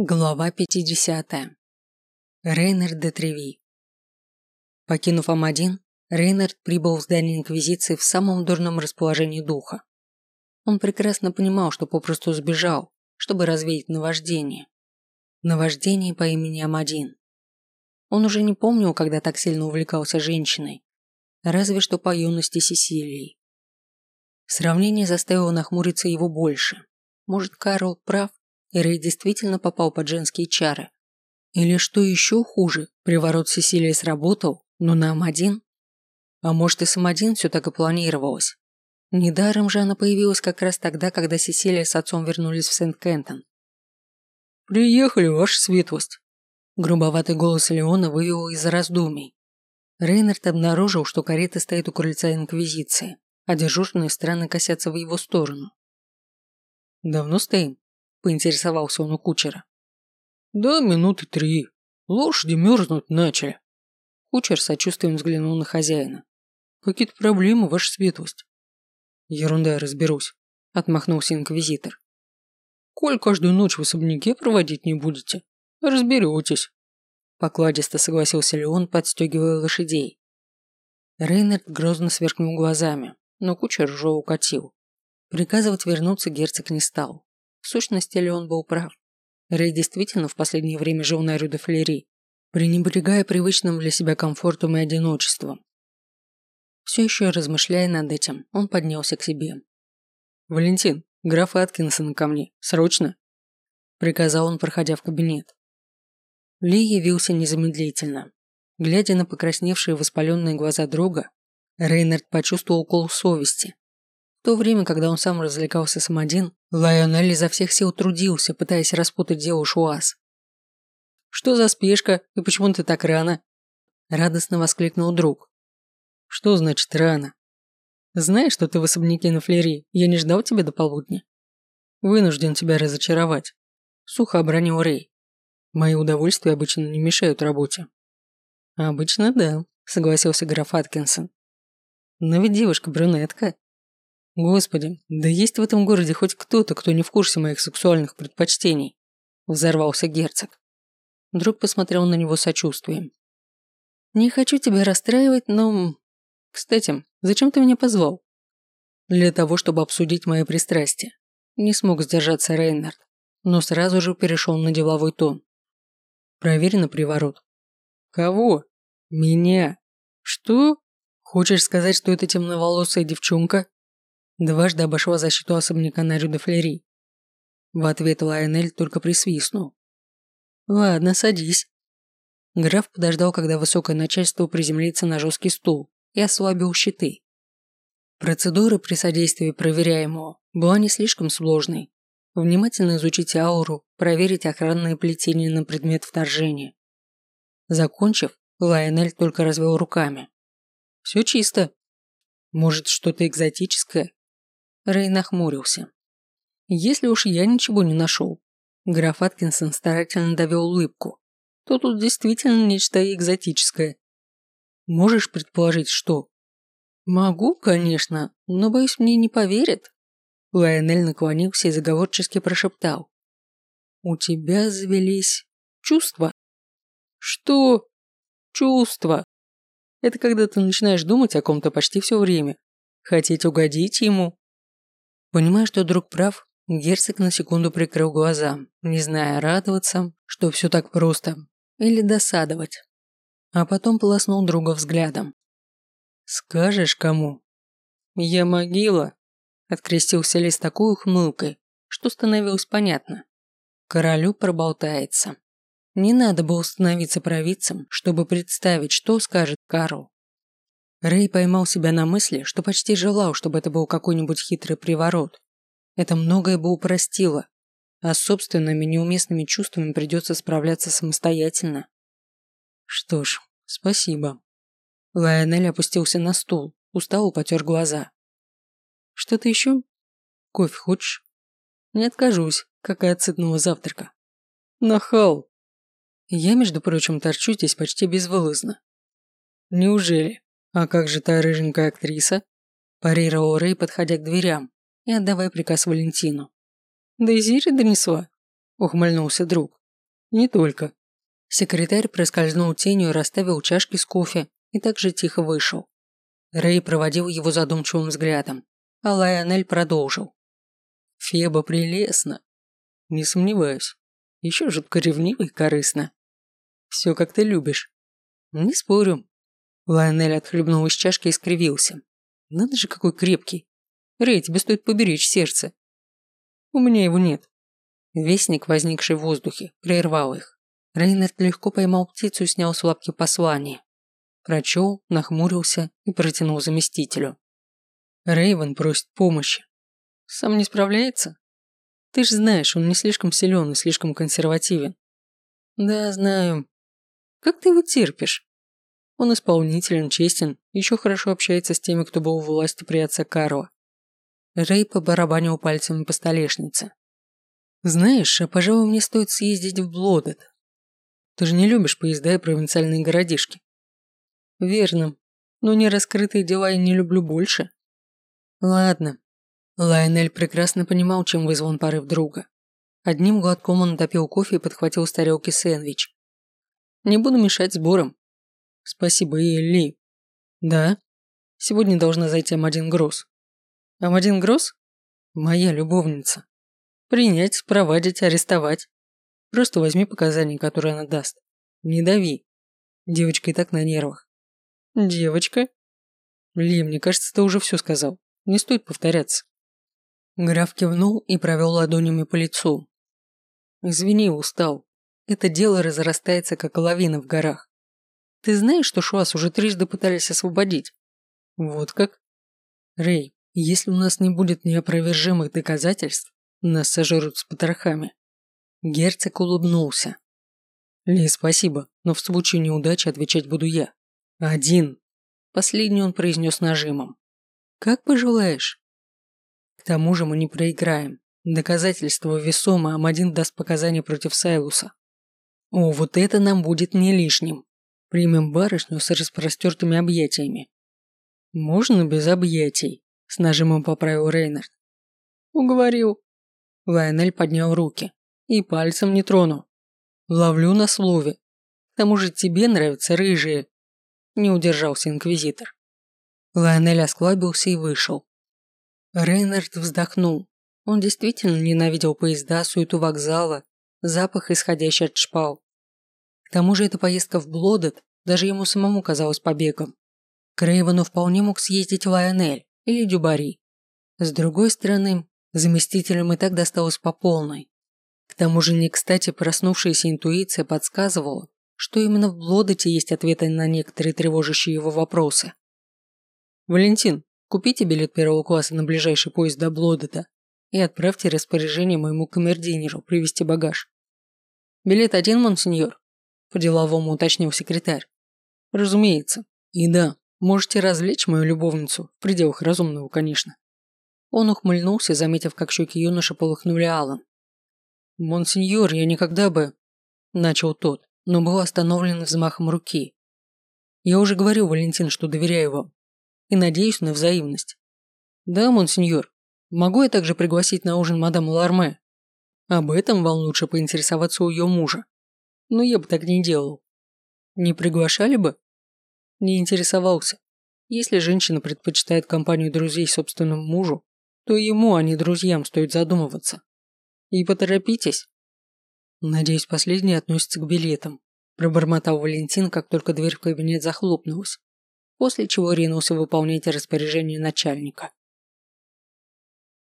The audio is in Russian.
Глава 50. Рейнард де Треви. Покинув Амадин, Рейнард прибыл в здание Инквизиции в самом дурном расположении духа. Он прекрасно понимал, что попросту сбежал, чтобы развеять наваждение. Наваждение по имени Амадин. Он уже не помнил, когда так сильно увлекался женщиной, разве что по юности Сесилии. Сравнение заставило нахмуриться его больше. Может, Карл прав, Рэй действительно попал под женские чары. Или что еще хуже, приворот Сесилии сработал, но на М1? А может и с М1 все так и планировалось? Недаром же она появилась как раз тогда, когда Сесилия с отцом вернулись в Сент-Кентон. «Приехали, ваша светлость!» Грубоватый голос Леона вывел из раздумий. Рейнард обнаружил, что карета стоит у крыльца Инквизиции, а дежурные странно косятся в его сторону. «Давно стоим?» – поинтересовался он у кучера. «Да, минуты три. Лошади мерзнуть начали». Кучер сочувствием взглянул на хозяина. «Какие-то проблемы, ваша светлость?» «Ерунда, разберусь», – отмахнулся инквизитор. «Коль каждую ночь в особняке проводить не будете, разберетесь», – покладисто согласился Леон, подстегивая лошадей. Рейнард грозно сверкнул глазами, но кучер уже укатил. Приказывать вернуться герцог не стал. Сущности ли он был прав? Рэй действительно в последнее время жил на Рю де Флери, пренебрегая привычным для себя комфортом и одиночеством. Все еще размышляя над этим, он поднялся к себе. «Валентин, граф Аткинсон ко мне. Срочно!» Приказал он, проходя в кабинет. Ли явился незамедлительно. Глядя на покрасневшие воспаленные глаза друга, Рейнард почувствовал укол совести в то время, когда он сам развлекался сам один, Лайонель изо всех сил трудился, пытаясь распутать дело Шуаз. «Что за спешка? И почему ты так рано?» Радостно воскликнул друг. «Что значит рано?» «Знаешь, что ты в особняке на флери? Я не ждал тебя до полудня». «Вынужден тебя разочаровать», – сухо обронил Рэй. «Мои удовольствия обычно не мешают работе». «Обычно да», – согласился граф Аткинсон. «Но ведь девушка брюнетка», Господи, да есть в этом городе хоть кто-то, кто не в курсе моих сексуальных предпочтений. Взорвался герцог. Друг посмотрел на него сочувствием. Не хочу тебя расстраивать, но... Кстати, зачем ты меня позвал? Для того, чтобы обсудить мои пристрастия. Не смог сдержаться Рейнард, но сразу же перешел на деловой тон. Проверено приворот. Кого? Меня. Что? Хочешь сказать, что это темноволосая девчонка Дважды обошла защиту особняка на Рю де Флери. В ответ Лайонель только присвистнул. «Ладно, садись». Граф подождал, когда высокое начальство приземлится на жесткий стул и ослабил щиты. Процедура при содействии проверяемого была не слишком сложной. Внимательно изучить ауру, проверить охранные плетения на предмет вторжения. Закончив, Лайонель только развел руками. «Все чисто. Может, что-то экзотическое?» Рэй нахмурился. Если уж я ничего не нашел, граф Аткинсон старательно довел улыбку, то тут действительно нечто экзотическое. Можешь предположить, что? Могу, конечно, но, боюсь, мне не поверят. Лайонель наклонился и заговорчески прошептал. У тебя завелись чувства. Что? Чувства. Это когда ты начинаешь думать о ком-то почти все время. Хотеть угодить ему, Понимая, что друг прав, герцог на секунду прикрыл глаза, не зная, радоваться, что все так просто, или досадовать. А потом полоснул друга взглядом. «Скажешь кому?» «Я могила», – открестился Ли с такой ухмылкой, что становилось понятно. Королю проболтается. Не надо было становиться провидцем, чтобы представить, что скажет Карл. Рэй поймал себя на мысли, что почти желал, чтобы это был какой-нибудь хитрый приворот. Это многое бы упростило, а с собственными неуместными чувствами придется справляться самостоятельно. Что ж, спасибо. Лайонель опустился на стул, устал потер глаза. Что-то еще? Кофе хочешь? Не откажусь, какая от завтрака. Нахал. Я, между прочим, торчу здесь почти безвылазно. Неужели? «А как же та рыженькая актриса?» Парировал Рэй, подходя к дверям и отдавая приказ Валентину. «Да и Зири донесла», – ухмыльнулся друг. Не только. Секретарь проскользнул тенью, расставил чашки с кофе и также тихо вышел. Рэй проводил его задумчивым взглядом, а Лайонель продолжил. Феба прелестно. Не сомневаюсь. Еще жутко ревниво и корыстно. Все как ты любишь. Не спорю. Лайонель отхлебнул из чашки и скривился. Надо же, какой крепкий. Рэй, тебе стоит поберечь сердце. У меня его нет. Вестник, возникший в воздухе, прервал их. Рейнард легко поймал птицу и снял с лапки послание. Прочел, нахмурился и протянул заместителю. Рейвен просит помощи. Сам не справляется? Ты ж знаешь, он не слишком силен и слишком консервативен. Да, знаю. Как ты его терпишь? Он исполнителен, честен, еще хорошо общается с теми, кто был у власти при отце Карла. Рэй побарабанил пальцами по столешнице. «Знаешь, а пожалуй, мне стоит съездить в Блодет. Ты же не любишь поезда и провинциальные городишки». «Верно, но не раскрытые дела я не люблю больше». «Ладно». Лайонель прекрасно понимал, чем вызван порыв друга. Одним глотком он допил кофе и подхватил с тарелки сэндвич. «Не буду мешать сборам». «Спасибо, Элли». «Да?» «Сегодня должна зайти Амадин Гросс». «Амадин Гросс?» «Моя любовница». Принять, проводить, арестовать. Просто возьми показания, которые она даст. Не дави. Девочка и так на нервах. Девочка? Ли, мне кажется, ты уже все сказал. Не стоит повторяться. Граф кивнул и провел ладонями по лицу. Извини, устал. Это дело разрастается, как лавина в горах. Ты знаешь, что Шуас уже трижды пытались освободить? Вот как? Рэй, если у нас не будет неопровержимых доказательств, нас сожрут с потрохами. Герцог улыбнулся. Ли, спасибо, но в случае неудачи отвечать буду я. Один. Последний он произнес нажимом. Как пожелаешь. К тому же мы не проиграем. Доказательство весомое, Амадин даст показания против Сайлуса. О, вот это нам будет не лишним. Примем барышню с распростертыми объятиями. Можно без объятий, с нажимом поправил Рейнард. Уговорил. Лайонель поднял руки. И пальцем не трону. Ловлю на слове. К тому же тебе нравятся рыжие. Не удержался инквизитор. Лайонель осклабился и вышел. Рейнард вздохнул. Он действительно ненавидел поезда, суету вокзала, запах, исходящий от шпал. К тому же эта поездка в Блодет даже ему самому казалась побегом. К вполне мог съездить Лайонель или Дюбари. С другой стороны, Заместителям и так досталось по полной. К тому же не кстати проснувшаяся интуиция подсказывала, что именно в Блодоте есть ответы на некоторые тревожащие его вопросы. «Валентин, купите билет первого класса на ближайший поезд до Блодота и отправьте распоряжение моему камердинеру привезти багаж». «Билет один, монсеньор?» – по-деловому уточнил секретарь. «Разумеется. И да, можете развлечь мою любовницу, в пределах разумного, конечно». Он ухмыльнулся, заметив, как щеки юноши полыхнули алым. «Монсеньор, я никогда бы...» Начал тот, но был остановлен взмахом руки. «Я уже говорил, Валентин, что доверяю вам. И надеюсь на взаимность. Да, монсеньор, могу я также пригласить на ужин мадам Ларме? Об этом вам лучше поинтересоваться у ее мужа. Но я бы так не делал. Не приглашали бы? Не интересовался. Если женщина предпочитает компанию друзей собственному мужу, то ему, а не друзьям, стоит задумываться. И поторопитесь. Надеюсь, последний относится к билетам, пробормотал Валентин, как только дверь в кабинет захлопнулась, после чего ринулся выполнять распоряжение начальника.